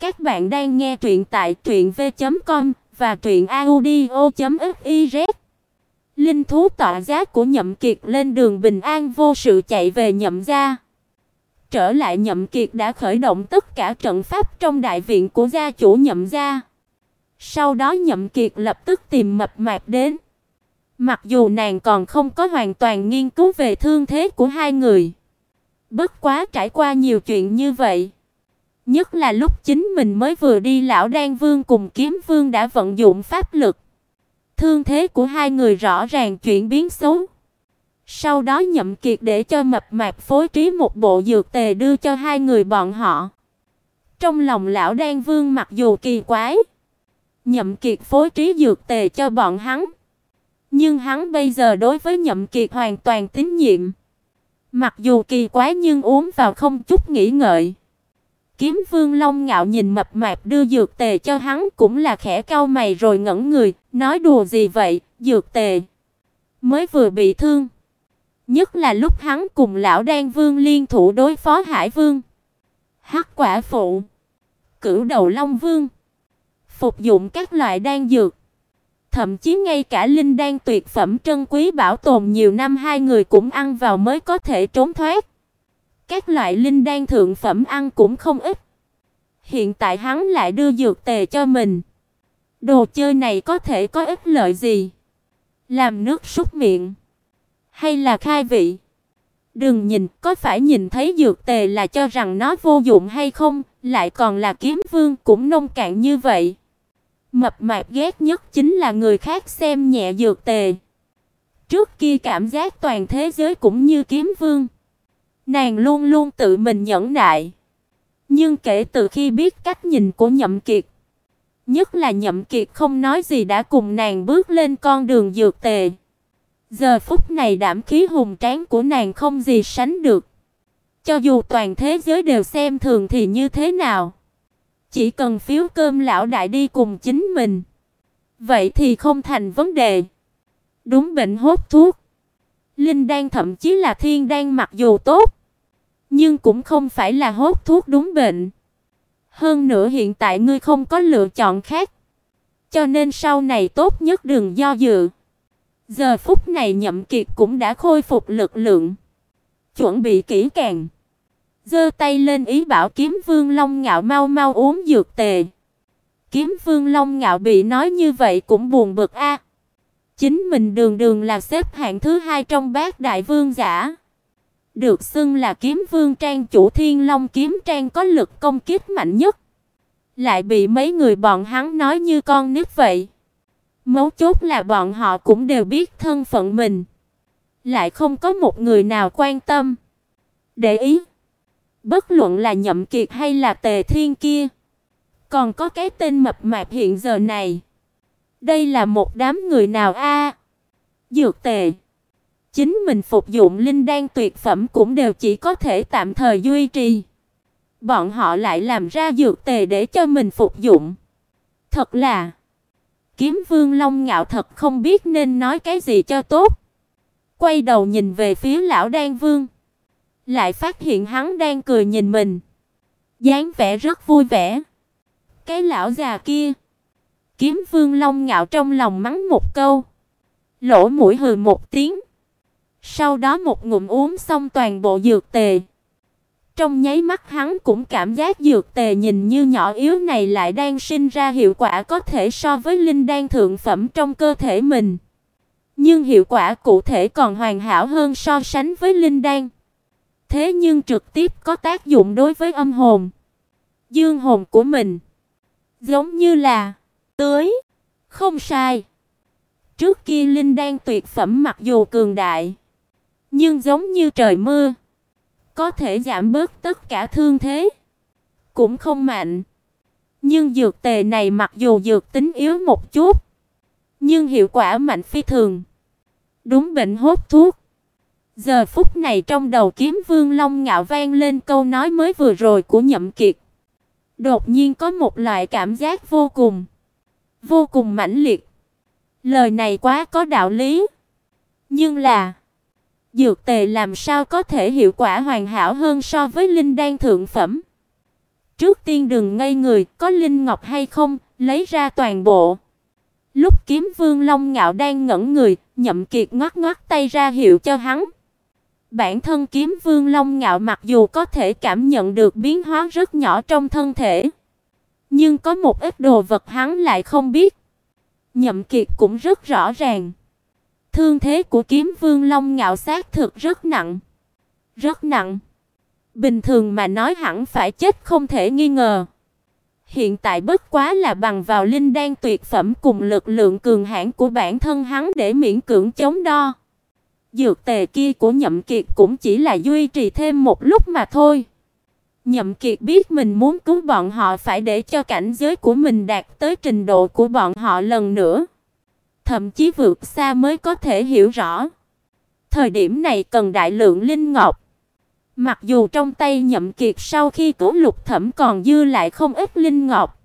Các bạn đang nghe truyện tại truyệnv.com và truyệnaudio.fiz. Linh thú tọa giá của Nhậm Kiệt lên đường bình an vô sự chạy về Nhậm gia. Trở lại Nhậm Kiệt đã khởi động tất cả trận pháp trong đại viện của gia chủ Nhậm gia. Sau đó Nhậm Kiệt lập tức tìm Mập Mạp đến. Mặc dù nàng còn không có hoàn toàn nghiên cứu về thương thế của hai người, bất quá trải qua nhiều chuyện như vậy, nhất là lúc chính mình mới vừa đi lão đan vương cùng kiếm vương đã vận dụng pháp lực, thương thế của hai người rõ ràng chuyển biến xấu. Sau đó Nhậm Kiệt để cho Mập Mạp phối trí một bộ dược tề đưa cho hai người bọn họ. Trong lòng lão đan vương mặc dù kỳ quái, Nhậm Kiệt phối trí dược tề cho bọn hắn, nhưng hắn bây giờ đối với Nhậm Kiệt hoàn toàn tín nhiệm. Mặc dù kỳ quái nhưng uống vào không chút nghĩ ngợi. Kiếm Vương Long ngạo nhìn mập mạp đưa dược tề cho hắn cũng là khẽ cau mày rồi ngẩn người, nói đùa gì vậy, dược tề? Mới vừa bị thương. Nhất là lúc hắn cùng lão Đan Vương liên thủ đối phó Hải Vương, Hắc Quả phụ, Cửu Đầu Long Vương, phục dụng các loại đan dược, thậm chí ngay cả linh đan tuyệt phẩm trân quý bảo tồn nhiều năm hai người cũng ăn vào mới có thể trốn thoát. Các loại linh đan thượng phẩm ăn cũng không ít. Hiện tại hắn lại đưa dược tề cho mình. Đồ chơi này có thể có ích lợi gì? Làm nước súc miệng hay là khai vị? Đừng nhìn, có phải nhìn thấy dược tề là cho rằng nó vô dụng hay không, lại còn là kiếm vương cũng nông cạn như vậy. Mập mạp ghét nhất chính là người khác xem nhẹ dược tề. Trước kia cảm giác toàn thế giới cũng như kiếm vương. Nàng luôn luôn tự mình nhẫn nại. Nhưng kể từ khi biết cách nhìn của Nhậm Kiệt, nhất là Nhậm Kiệt không nói gì đã cùng nàng bước lên con đường dược tề. Giờ phút này đảm khí hùng tráng của nàng không gì sánh được. Cho dù toàn thế giới đều xem thường thì như thế nào? Chỉ cần phiếu cơm lão đại đi cùng chính mình, vậy thì không thành vấn đề. Đúng bệnh hốt thuốc. Linh đan thậm chí là thiên đan mặc dù tốt, nhưng cũng không phải là hốt thuốc đúng bệnh. Hơn nữa hiện tại ngươi không có lựa chọn khác, cho nên sau này tốt nhất đừng do dự. Giờ phút này Nhậm Kiệt cũng đã khôi phục lực lượng, chuẩn bị kỹ càng giơ tay lên ý bảo Kiếm Vương Long Ngạo mau mau uống dược tề. Kiếm Vương Long Ngạo bị nói như vậy cũng buồn bực a. Chính mình đường đường là xếp hạng thứ hai trong bát đại vương giả. Được xưng là Kiếm Vương Trang chủ Thiên Long kiếm trang có lực công kích mạnh nhất, lại bị mấy người bọn hắn nói như con nít vậy. Mấu chốt là bọn họ cũng đều biết thân phận mình, lại không có một người nào quan tâm, để ý. Bất luận là Nhậm Kiệt hay là Tề Thiên kia, còn có cái tên mập mạp hiện giờ này. Đây là một đám người nào a? Dược Tề. Chính mình phục dụng linh đan tuyệt phẩm cũng đều chỉ có thể tạm thời duy trì. Bọn họ lại làm ra dược tề để cho mình phục dụng. Thật là Kiếm Vương Long ngạo thật không biết nên nói cái gì cho tốt. Quay đầu nhìn về phía lão Đan Vương lại phát hiện hắn đang cười nhìn mình, dáng vẻ rất vui vẻ. Cái lão già kia, Kiếm Vương Long ngạo trong lòng mắng một câu, lỗ mũi hừ một tiếng. Sau đó một ngụm uống xong toàn bộ dược tề. Trong nháy mắt hắn cũng cảm giác dược tề nhìn như nhỏ yếu này lại đang sinh ra hiệu quả có thể so với linh đan thượng phẩm trong cơ thể mình. Nhưng hiệu quả cụ thể còn hoàn hảo hơn so sánh với linh đan thế nhưng trực tiếp có tác dụng đối với âm hồn, dương hồn của mình. Giống như là tưới, không sai. Trước kia linh đan tuyệt phẩm mặc dù cường đại, nhưng giống như trời mưa, có thể giảm bớt tất cả thương thế, cũng không mạnh. Nhưng dược tề này mặc dù dược tính yếu một chút, nhưng hiệu quả mạnh phi thường. Đúng bệnh hốt thuốc. Giờ phút này trong đầu Kiếm Vương Long ngạo vang lên câu nói mới vừa rồi của Nhậm Kiệt. Đột nhiên có một loại cảm giác vô cùng, vô cùng mãnh liệt. Lời này quá có đạo lý. Nhưng là dược tề làm sao có thể hiệu quả hoàn hảo hơn so với linh đan thượng phẩm? Trước tiên đừng ngây người, có linh ngọc hay không, lấy ra toàn bộ. Lúc Kiếm Vương Long Ngạo đang ngẩn người, Nhậm Kiệt ngoắc ngoắc tay ra hiệu cho hắn. Bản thân Kiếm Vương Long Ngạo mặc dù có thể cảm nhận được biến hóa rất nhỏ trong thân thể, nhưng có một ít đồ vật hắn lại không biết. Nhậm Kiệt cũng rất rõ ràng. Thương thế của Kiếm Vương Long Ngạo xác thực rất nặng. Rất nặng. Bình thường mà nói hẳn phải chết không thể nghi ngờ. Hiện tại bất quá là bằng vào linh đan tuyệt phẩm cùng lực lượng cường hãn của bản thân hắn để miễn cưỡng chống đo. Dược tề kia của Nhậm Kiệt cũng chỉ là duy trì thêm một lúc mà thôi. Nhậm Kiệt biết mình muốn cứu bọn họ phải để cho cảnh giới của mình đạt tới trình độ của bọn họ lần nữa. Thậm chí vượt xa mới có thể hiểu rõ. Thời điểm này cần đại lượng linh ngọc. Mặc dù trong tay Nhậm Kiệt sau khi cứu Lục Thẩm còn dư lại không ít linh ngọc,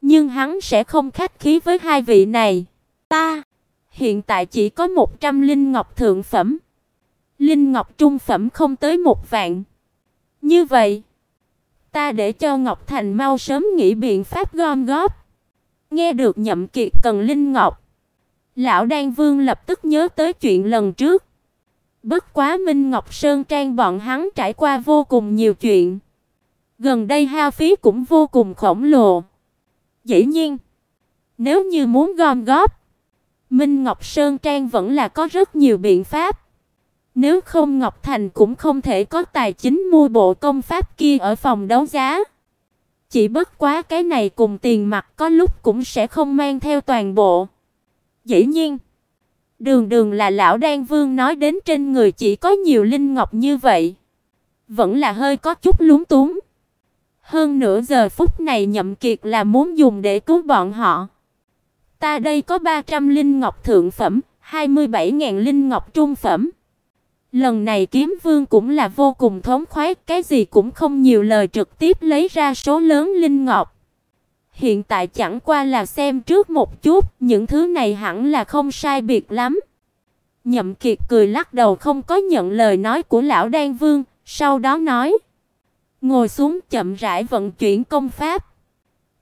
nhưng hắn sẽ không khách khí với hai vị này. Ta hiện tại chỉ có 100 linh ngọc thượng phẩm. Linh ngọc trung phẩm không tới một vạn. Như vậy, ta để cho Ngọc Thành mau sớm nghĩ biện pháp gom góp. Nghe được Nhậm Kiệt cần linh ngọc, lão Đan Vương lập tức nhớ tới chuyện lần trước. Bất quá Minh Ngọc Sơn Trang bọn hắn trải qua vô cùng nhiều chuyện. Gần đây hao phí cũng vô cùng khổng lồ. Dĩ nhiên, nếu như muốn gom góp, Minh Ngọc Sơn Trang vẫn là có rất nhiều biện pháp. Nếu không Ngọc Thành cũng không thể có tài chính mua bộ công pháp kia ở phòng đấu giá. Chỉ bất quá cái này cùng tiền mặt có lúc cũng sẽ không mang theo toàn bộ. Dĩ nhiên, Đường Đường là lão đan vương nói đến trên người chỉ có nhiều linh ngọc như vậy, vẫn là hơi có chút lúng túng. Hơn nửa giờ phút này Nhậm Kiệt là muốn dùng để cứu bọn họ. Ta đây có 300 linh ngọc thượng phẩm, 27.000 linh ngọc trung phẩm. Lần này Kiếm Vương cũng là vô cùng thống khoái, cái gì cũng không nhiều lời trực tiếp lấy ra số lớn linh ngọc. Hiện tại chẳng qua là xem trước một chút, những thứ này hẳn là không sai biệt lắm. Nhậm Kiệt cười lắc đầu không có nhận lời nói của lão Đan Vương, sau đó nói: Ngồi xuống chậm rãi vận chuyển công pháp.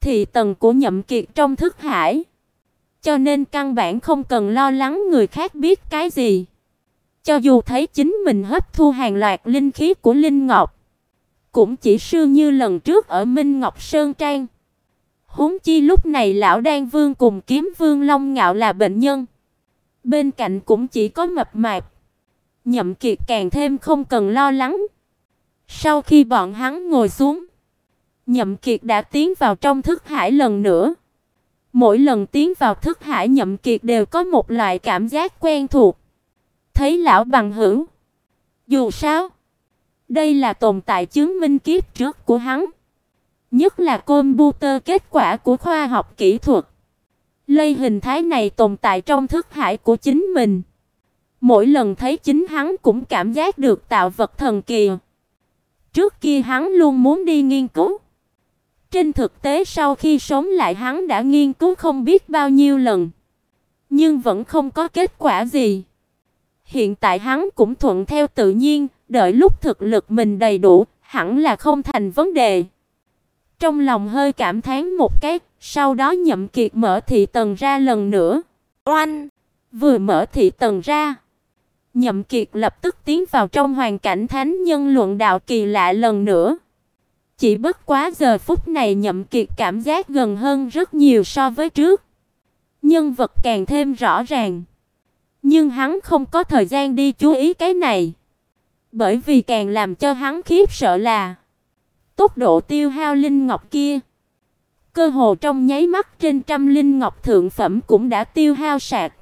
Thì tầng của Nhậm Kiệt trong thức hải, cho nên căn bản không cần lo lắng người khác biết cái gì. Cho dù thấy chính mình hấp thu hàng loạt linh khí của linh ngọc, cũng chỉ sư như lần trước ở Minh Ngọc Sơn Trang. Huống chi lúc này lão Đan Vương cùng Kiếm Vương Long Ngạo là bệnh nhân. Bên cạnh cũng chỉ có mập mạp. Nhậm Kiệt càng thêm không cần lo lắng. Sau khi bọn hắn ngồi xuống, Nhậm Kiệt đã tiến vào trong thức hải lần nữa. Mỗi lần tiến vào thức hải Nhậm Kiệt đều có một loại cảm giác quen thuộc. Thấy lão bằng hữu. Dù sao, đây là tồn tại chứng minh kiếp trước của hắn nhất là computer kết quả của khoa học kỹ thuật. Lây hình thái này tồn tại trong thức hải của chính mình. Mỗi lần thấy chính hắn cũng cảm giác được tạo vật thần kỳ. Trước kia hắn luôn muốn đi nghiên cứu. Trên thực tế sau khi sống lại hắn đã nghiên cứu không biết bao nhiêu lần, nhưng vẫn không có kết quả gì. Hiện tại hắn cũng thuận theo tự nhiên, đợi lúc thực lực mình đầy đủ, hẳn là không thành vấn đề. Trong lòng hơi cảm thán một cái, sau đó Nhậm Kiệt mở thị tần ra lần nữa. Oanh! Vừa mở thị tần ra, Nhậm Kiệt lập tức tiến vào trong hoàn cảnh thánh nhân luận đạo kỳ lạ lần nữa. Chỉ bất quá giờ phút này Nhậm Kiệt cảm giác gần hơn rất nhiều so với trước. Nhân vật càng thêm rõ ràng. Nhưng hắn không có thời gian đi chú ý cái này. Bởi vì càng làm cho hắn khiếp sợ là Tốc độ tiêu hao linh ngọc kia, cơ hồ trong nháy mắt trên trăm linh ngọc thượng phẩm cũng đã tiêu hao sạch.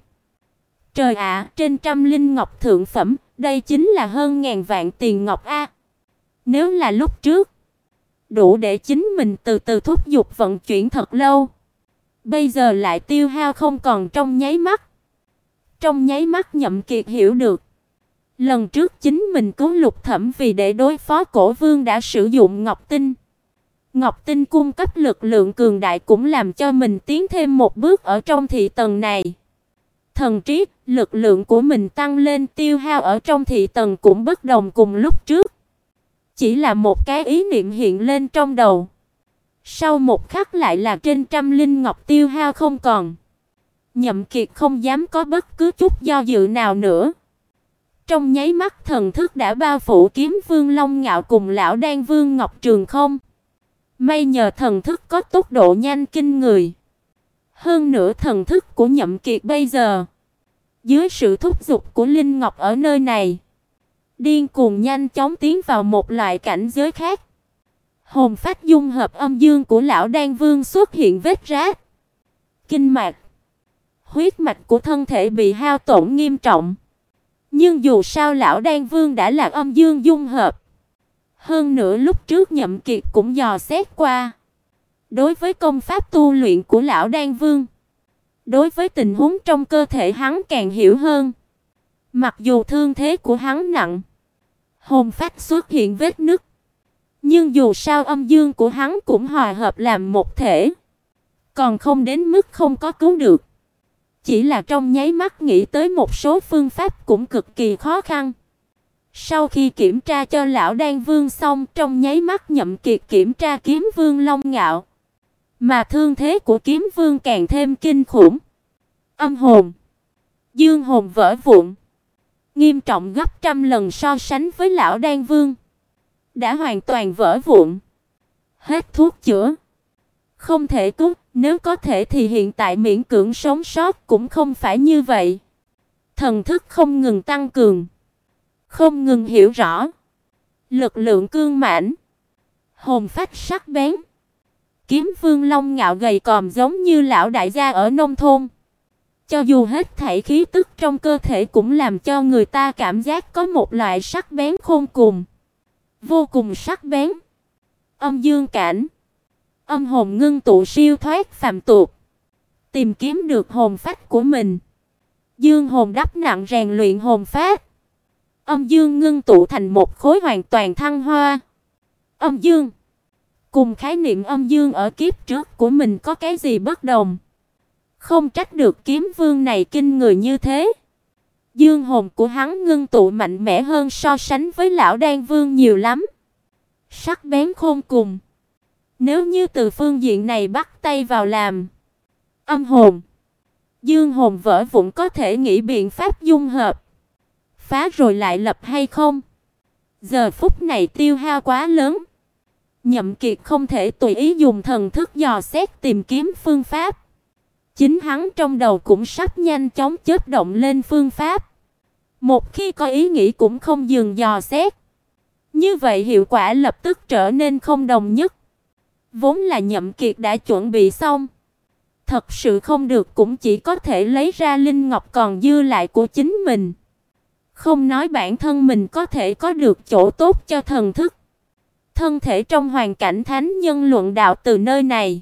Trời ạ, trên trăm linh ngọc thượng phẩm, đây chính là hơn ngàn vạn tiền ngọc a. Nếu là lúc trước, đủ để chính mình từ từ thúc giục vận chuyển thật lâu. Bây giờ lại tiêu hao không còn trong nháy mắt. Trong nháy mắt Nhậm Kiệt hiểu được, Lần trước chính mình cứu Lục Thẩm vì để đối phó Cổ Vương đã sử dụng Ngọc Tinh. Ngọc Tinh cung cấp lực lượng cường đại cũng làm cho mình tiến thêm một bước ở trong thị tầng này. Thần trí, lực lượng của mình tăng lên tiêu hao ở trong thị tầng cũng bất đồng cùng lúc trước. Chỉ là một cái ý niệm hiện lên trong đầu. Sau một khắc lại là trên trăm linh ngọc tiêu hao không còn. Nhậm Kiệt không dám có bất cứ chút do dự nào nữa. Trong nháy mắt thần thức đã bao phủ kiếm Vương Long Ngạo cùng lão Đan Vương Ngọc Trường không. May nhờ thần thức có tốc độ nhanh kinh người. Hơn nữa thần thức của Nhậm Kiệt bây giờ, dưới sự thúc giục của Linh Ngọc ở nơi này, điên cuồng nhanh chóng tiến vào một loại cảnh giới khác. Hồn phách dung hợp âm dương của lão Đan Vương xuất hiện vết rách. Kinh mạch, huyết mạch của thân thể bị hao tổn nghiêm trọng. Nhưng dù sao lão Đan Vương đã là âm dương dung hợp. Hơn nữa lúc trước Nhậm Kiệt cũng dò xét qua. Đối với công pháp tu luyện của lão Đan Vương, đối với tình huống trong cơ thể hắn càng hiểu hơn. Mặc dù thương thế của hắn nặng, hồn phách xuất hiện vết nứt, nhưng dù sao âm dương của hắn cũng hòa hợp làm một thể, còn không đến mức không có cứu được. Chỉ là trong nháy mắt nghĩ tới một số phương pháp cũng cực kỳ khó khăn. Sau khi kiểm tra cho lão Đan Vương xong, trong nháy mắt Nhậm Kiệt kiểm tra kiếm Vương Long Ngạo, mà thương thế của kiếm Vương càng thêm kinh khủng. Âm hồn, dương hồn vỡ vụn, nghiêm trọng gấp trăm lần so sánh với lão Đan Vương, đã hoàn toàn vỡ vụn. Hết thuốc chữa, không thể cứu, nếu có thể thì hiện tại miễn cưỡng sống sót cũng không phải như vậy. Thần thức không ngừng tăng cường, không ngừng hiểu rõ, lực lượng cương mãnh, hồn phách sắc bén. Kiếm Vương Long ngạo gầy còm giống như lão đại gia ở nông thôn. Cho dù hết thảy khí tức trong cơ thể cũng làm cho người ta cảm giác có một loại sắc bén khôn cùng, vô cùng sắc bén. Âm dương cảnh, âm hồn ngưng tụ siêu thoát phàm tục, tìm kiếm được hồn phách của mình. Dương hồn đắp nặng rèn luyện hồn phách. Âm dương ngưng tụ thành một khối hoàn toàn thăng hoa. Âm dương cùng khái niệm âm dương ở kiếp trước của mình có cái gì bất đồng. Không trách được kiếm vương này kinh người như thế. Dương hồn của hắn ngưng tụ mạnh mẽ hơn so sánh với lão đan vương nhiều lắm. Sắc bén khôn cùng. Nếu như từ phương diện này bắt tay vào làm, âm hồn, dương hồn vỡ vụn có thể nghĩ biện pháp dung hợp, phá rồi lại lập hay không? Giờ phút này tiêu hao quá lớn. Nhậm Kiệt không thể tùy ý dùng thần thức dò xét tìm kiếm phương pháp. Chính hắn trong đầu cũng sắp nhanh chóng chớp động lên phương pháp. Một khi có ý nghĩ cũng không dừng dò xét. Như vậy hiệu quả lập tức trở nên không đồng nhất. Vốn là Nhậm Kiệt đã chuẩn bị xong. Thật sự không được cũng chỉ có thể lấy ra linh ngọc còn dư lại của chính mình. Không nói bản thân mình có thể có được chỗ tốt cho thần thức. Thân thể trong hoàn cảnh thánh nhân luận đạo từ nơi này.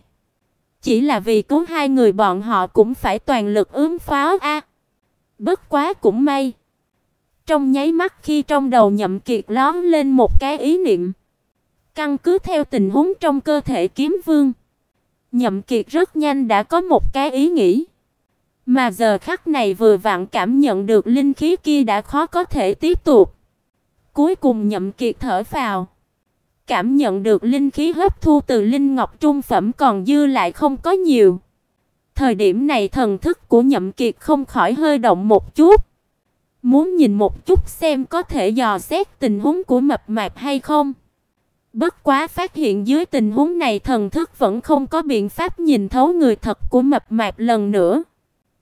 Chỉ là vì cứu hai người bọn họ cũng phải toàn lực ứng phó a. bất quá cũng may. Trong nháy mắt khi trong đầu Nhậm Kiệt lóe lên một cái ý niệm, căn cứ theo tình huống trong cơ thể kiếm vương, Nhậm Kiệt rất nhanh đã có một cái ý nghĩ. Mà giờ khắc này vừa vặn cảm nhận được linh khí kia đã khó có thể tiếp tục. Cuối cùng Nhậm Kiệt thở phào cảm nhận được linh khí hấp thu từ linh ngọc trung phẩm còn dư lại không có nhiều. Thời điểm này thần thức của Nhậm Kiệt không khỏi hơi động một chút. Muốn nhìn một chút xem có thể dò xét tình huống của mập mạp hay không. Bất quá phát hiện dưới tình huống này thần thức vẫn không có biện pháp nhìn thấu người thật của mập mạp lần nữa.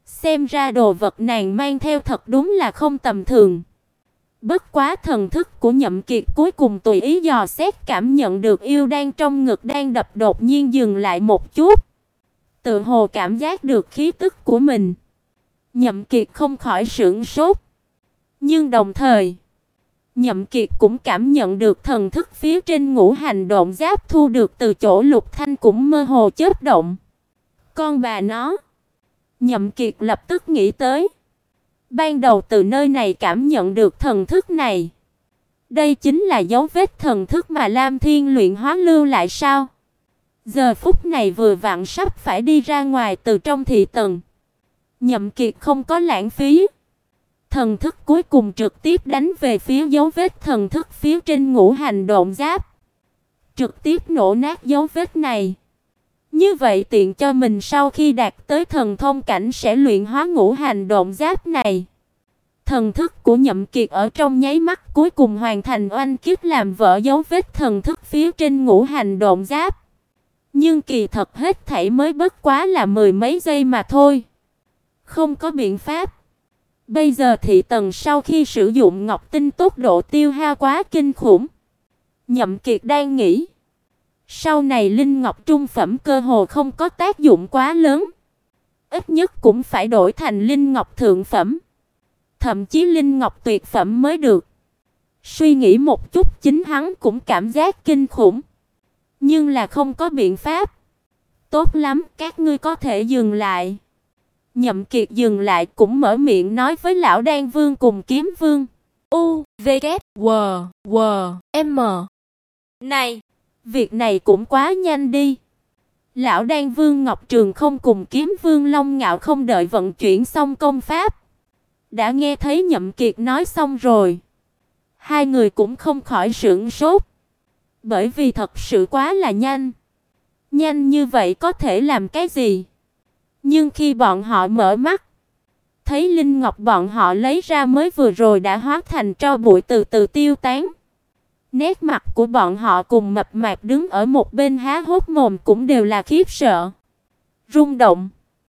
Xem ra đồ vật nàng mang theo thật đúng là không tầm thường. Bất quá thần thức của Nhậm Kiệt cuối cùng tùy ý dò xét cảm nhận được yêu đang trong ngực đang đập đột nhiên dừng lại một chút. Tự hồ cảm giác được khí tức của mình. Nhậm Kiệt không khỏi sửng sốt. Nhưng đồng thời, Nhậm Kiệt cũng cảm nhận được thần thức phía trên ngũ hành động giáp thu được từ chỗ Lục Thanh cũng mơ hồ chớp động. Con bà nó. Nhậm Kiệt lập tức nghĩ tới Ban đầu từ nơi này cảm nhận được thần thức này. Đây chính là dấu vết thần thức mà Lam Thiên luyện hóa lưu lại sao? Giờ phút này vừa vặn sắp phải đi ra ngoài từ trong thị tầng. Nhậm Kiệt không có lãng phí. Thần thức cuối cùng trực tiếp đánh về phía dấu vết thần thức phía trên ngũ hành độn giáp. Trực tiếp nổ nát dấu vết này. Như vậy tiện cho mình sau khi đạt tới thần thông cảnh sẽ luyện hóa ngũ hành độn giáp này. Thần thức của Nhậm Kiệt ở trong nháy mắt cuối cùng hoàn thành oanh kiếp làm vỡ dấu vết thần thức phía trên ngũ hành độn giáp. Nhưng kỳ thật hết thảy mới bất quá là mười mấy giây mà thôi. Không có biện pháp. Bây giờ thị tần sau khi sử dụng ngọc tinh tốc độ tiêu hao quá kinh khủng. Nhậm Kiệt đang nghĩ, sau này linh ngọc trung phẩm cơ hồ không có tác dụng quá lớn, ít nhất cũng phải đổi thành linh ngọc thượng phẩm, thậm chí linh ngọc tuyệt phẩm mới được. Suy nghĩ một chút chính hắn cũng cảm giác kinh khủng, nhưng là không có biện pháp. Tốt lắm, các ngươi có thể dừng lại. Nhậm Kiệt dừng lại cũng mở miệng nói với lão Đan Vương cùng Kiếm Vương. U, V, K, W, W, M. Này, việc này cũng quá nhanh đi. Lão Đan Vương Ngọc Trường không cùng Kiếm Vương Long Ngạo không đợi vận chuyển xong công pháp, đã nghe thấy Nhậm Kiệt nói xong rồi. Hai người cũng không khỏi sửng sốt, bởi vì thật sự quá là nhanh. Nhanh như vậy có thể làm cái gì? Nhưng khi bọn họ mở mắt, thấy linh ngọc bọn họ lấy ra mới vừa rồi đã hóa thành tro bụi từ từ tiêu tán. Nét mặt của bọn họ cùng mập mạp đứng ở một bên há hốc mồm cũng đều là khiếp sợ, rung động.